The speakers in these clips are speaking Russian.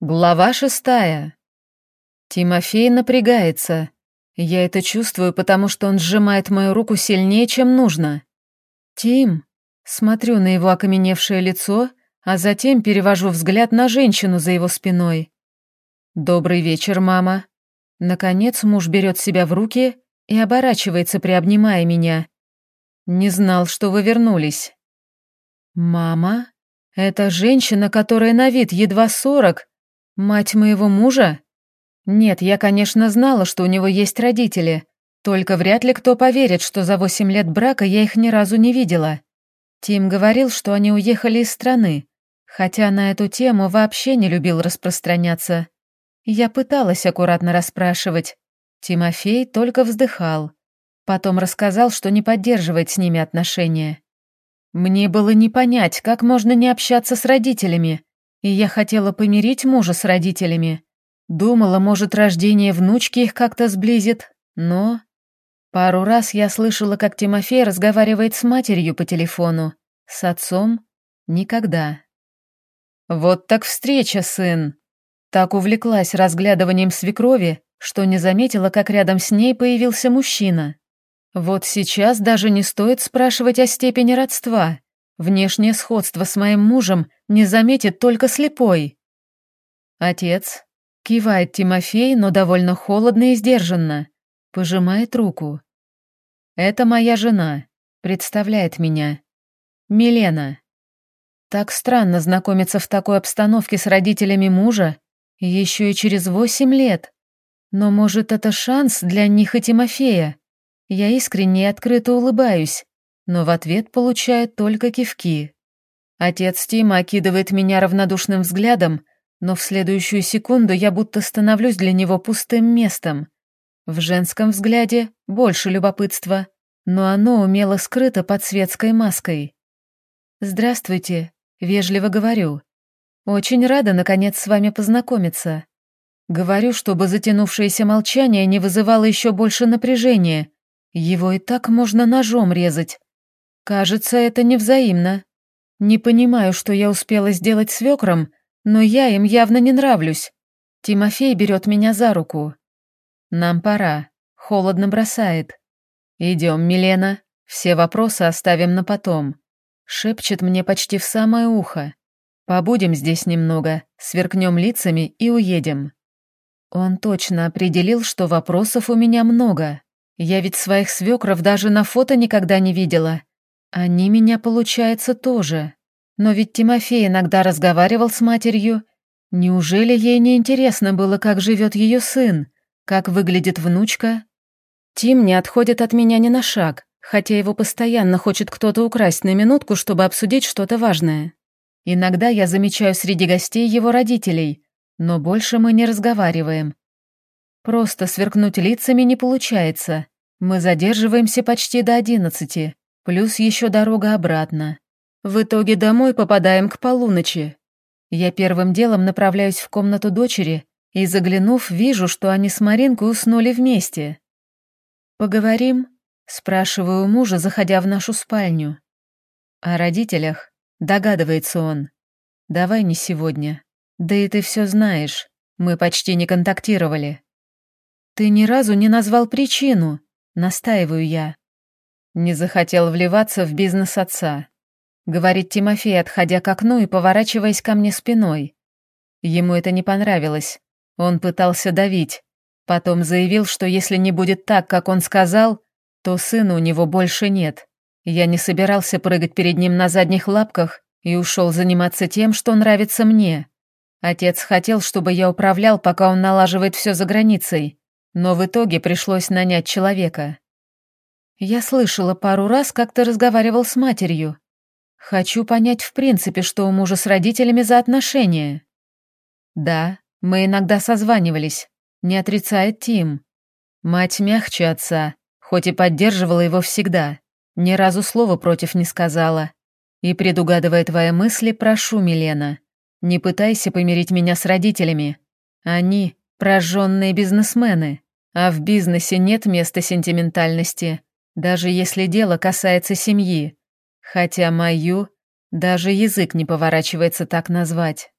Глава шестая. Тимофей напрягается. Я это чувствую, потому что он сжимает мою руку сильнее, чем нужно. «Тим», смотрю на его окаменевшее лицо, а затем перевожу взгляд на женщину за его спиной. «Добрый вечер, мама». Наконец муж берет себя в руки и оборачивается, приобнимая меня. «Не знал, что вы вернулись». «Мама? Это женщина, которая на вид едва сорок, Мать моего мужа? Нет, я, конечно, знала, что у него есть родители, только вряд ли кто поверит, что за восемь лет брака я их ни разу не видела. Тим говорил, что они уехали из страны, хотя на эту тему вообще не любил распространяться. Я пыталась аккуратно расспрашивать. Тимофей только вздыхал. Потом рассказал, что не поддерживает с ними отношения. Мне было не понять, как можно не общаться с родителями, и я хотела помирить мужа с родителями. Думала, может, рождение внучки их как-то сблизит, но... Пару раз я слышала, как Тимофей разговаривает с матерью по телефону, с отцом — никогда. Вот так встреча, сын. Так увлеклась разглядыванием свекрови, что не заметила, как рядом с ней появился мужчина. Вот сейчас даже не стоит спрашивать о степени родства. Внешнее сходство с моим мужем не заметит только слепой. Отец кивает Тимофей, но довольно холодно и сдержанно, пожимает руку. Это моя жена, представляет меня. Милена. Так странно знакомиться в такой обстановке с родителями мужа, еще и через восемь лет. Но, может, это шанс для них и Тимофея. Я искренне и открыто улыбаюсь, но в ответ получает только кивки. Отец Тима окидывает меня равнодушным взглядом, но в следующую секунду я будто становлюсь для него пустым местом. В женском взгляде больше любопытства, но оно умело скрыто под светской маской. «Здравствуйте», — вежливо говорю. «Очень рада, наконец, с вами познакомиться». Говорю, чтобы затянувшееся молчание не вызывало еще больше напряжения. Его и так можно ножом резать. Кажется, это невзаимно. Не понимаю, что я успела сделать свекром, но я им явно не нравлюсь. Тимофей берет меня за руку. Нам пора. Холодно бросает. Идем, Милена. Все вопросы оставим на потом. Шепчет мне почти в самое ухо. Побудем здесь немного, сверкнем лицами и уедем. Он точно определил, что вопросов у меня много. Я ведь своих свекров даже на фото никогда не видела. Они меня, получается, тоже. Но ведь Тимофей иногда разговаривал с матерью. Неужели ей не интересно было, как живет ее сын, как выглядит внучка? Тим не отходит от меня ни на шаг, хотя его постоянно хочет кто-то украсть на минутку, чтобы обсудить что-то важное. Иногда я замечаю среди гостей его родителей, но больше мы не разговариваем. Просто сверкнуть лицами не получается. Мы задерживаемся почти до одиннадцати. Плюс еще дорога обратно. В итоге домой попадаем к полуночи. Я первым делом направляюсь в комнату дочери и, заглянув, вижу, что они с Маринкой уснули вместе. «Поговорим?» — спрашиваю мужа, заходя в нашу спальню. «О родителях?» — догадывается он. «Давай не сегодня. Да и ты все знаешь. Мы почти не контактировали». «Ты ни разу не назвал причину», — настаиваю я. Не захотел вливаться в бизнес отца. Говорит Тимофей, отходя к окну и поворачиваясь ко мне спиной. Ему это не понравилось. Он пытался давить. Потом заявил, что если не будет так, как он сказал, то сына у него больше нет. Я не собирался прыгать перед ним на задних лапках и ушел заниматься тем, что нравится мне. Отец хотел, чтобы я управлял, пока он налаживает все за границей, но в итоге пришлось нанять человека. Я слышала пару раз, как ты разговаривал с матерью. Хочу понять в принципе, что у мужа с родителями за отношения. Да, мы иногда созванивались, не отрицает Тим. Мать мягче отца, хоть и поддерживала его всегда, ни разу слова против не сказала. И, предугадывая твои мысли, прошу, Милена, не пытайся помирить меня с родителями. Они — прожженные бизнесмены, а в бизнесе нет места сентиментальности даже если дело касается семьи, хотя мою даже язык не поворачивается так назвать.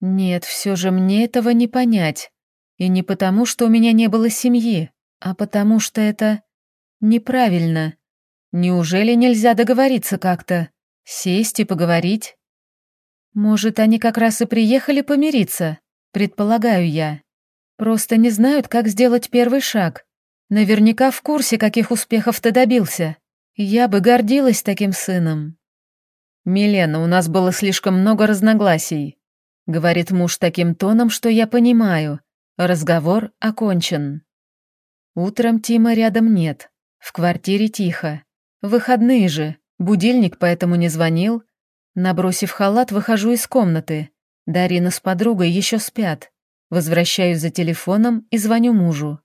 Нет, все же мне этого не понять. И не потому, что у меня не было семьи, а потому что это неправильно. Неужели нельзя договориться как-то? Сесть и поговорить? Может, они как раз и приехали помириться, предполагаю я. Просто не знают, как сделать первый шаг. Наверняка в курсе, каких успехов ты добился. Я бы гордилась таким сыном. Милена, у нас было слишком много разногласий. Говорит муж таким тоном, что я понимаю. Разговор окончен. Утром Тима рядом нет. В квартире тихо. Выходные же. Будильник поэтому не звонил. Набросив халат, выхожу из комнаты. Дарина с подругой еще спят. Возвращаюсь за телефоном и звоню мужу.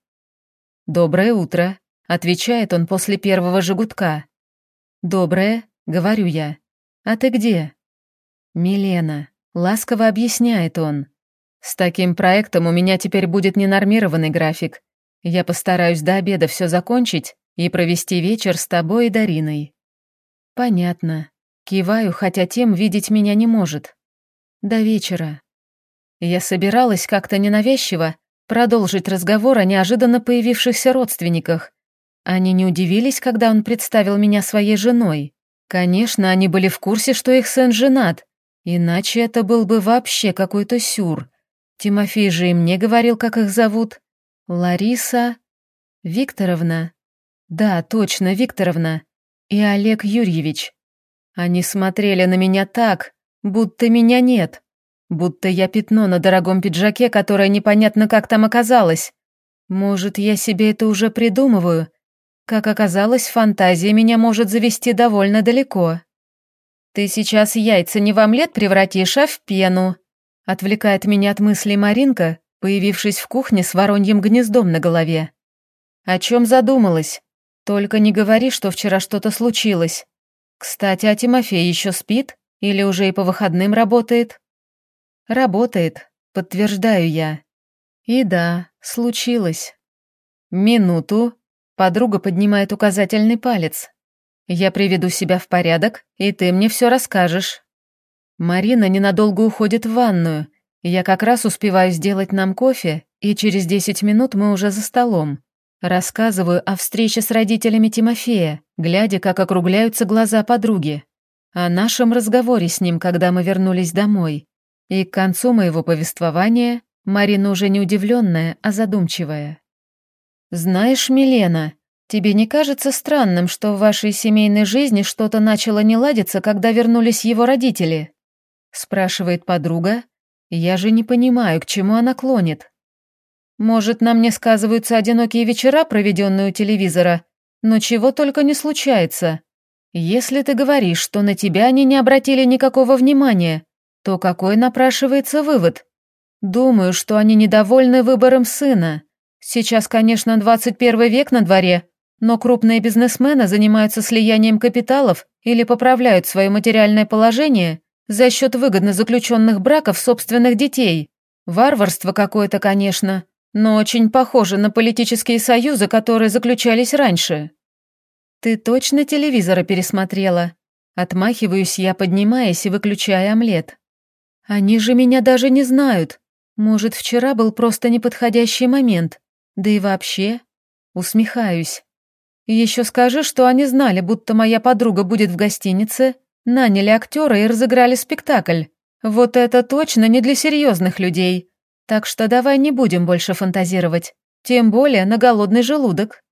«Доброе утро», — отвечает он после первого жигутка. «Доброе», — говорю я. «А ты где?» «Милена», — ласково объясняет он. «С таким проектом у меня теперь будет ненормированный график. Я постараюсь до обеда все закончить и провести вечер с тобой и Дариной». «Понятно». Киваю, хотя тем видеть меня не может. До вечера. Я собиралась как-то ненавязчиво продолжить разговор о неожиданно появившихся родственниках. Они не удивились, когда он представил меня своей женой. Конечно, они были в курсе, что их сын женат, иначе это был бы вообще какой-то сюр. Тимофей же и мне говорил, как их зовут. Лариса... Викторовна. Да, точно, Викторовна. И Олег Юрьевич. Они смотрели на меня так, будто меня нет. Будто я пятно на дорогом пиджаке, которое непонятно как там оказалось. Может, я себе это уже придумываю? Как оказалось, фантазия меня может завести довольно далеко. «Ты сейчас яйца не в омлет превратишь, а в пену», отвлекает меня от мыслей Маринка, появившись в кухне с вороньим гнездом на голове. «О чем задумалась? Только не говори, что вчера что-то случилось. Кстати, а Тимофей еще спит или уже и по выходным работает?» Работает, подтверждаю я. И да, случилось. Минуту. Подруга поднимает указательный палец. Я приведу себя в порядок, и ты мне все расскажешь. Марина ненадолго уходит в ванную. Я как раз успеваю сделать нам кофе, и через десять минут мы уже за столом. Рассказываю о встрече с родителями Тимофея, глядя, как округляются глаза подруги. О нашем разговоре с ним, когда мы вернулись домой. И к концу моего повествования Марина уже не удивленная, а задумчивая. «Знаешь, Милена, тебе не кажется странным, что в вашей семейной жизни что-то начало не ладиться, когда вернулись его родители?» спрашивает подруга. Я же не понимаю, к чему она клонит. Может, на мне сказываются одинокие вечера, проведенные у телевизора, но чего только не случается. Если ты говоришь, что на тебя они не обратили никакого внимания, то какой напрашивается вывод? Думаю, что они недовольны выбором сына. Сейчас, конечно, 21 век на дворе, но крупные бизнесмены занимаются слиянием капиталов или поправляют свое материальное положение за счет выгодно заключенных браков собственных детей. Варварство какое-то, конечно, но очень похоже на политические союзы, которые заключались раньше. Ты точно телевизора пересмотрела? Отмахиваюсь я, поднимаясь и выключая омлет. Они же меня даже не знают. Может, вчера был просто неподходящий момент. Да и вообще... Усмехаюсь. Еще скажи, что они знали, будто моя подруга будет в гостинице, наняли актера и разыграли спектакль. Вот это точно не для серьезных людей. Так что давай не будем больше фантазировать. Тем более на голодный желудок.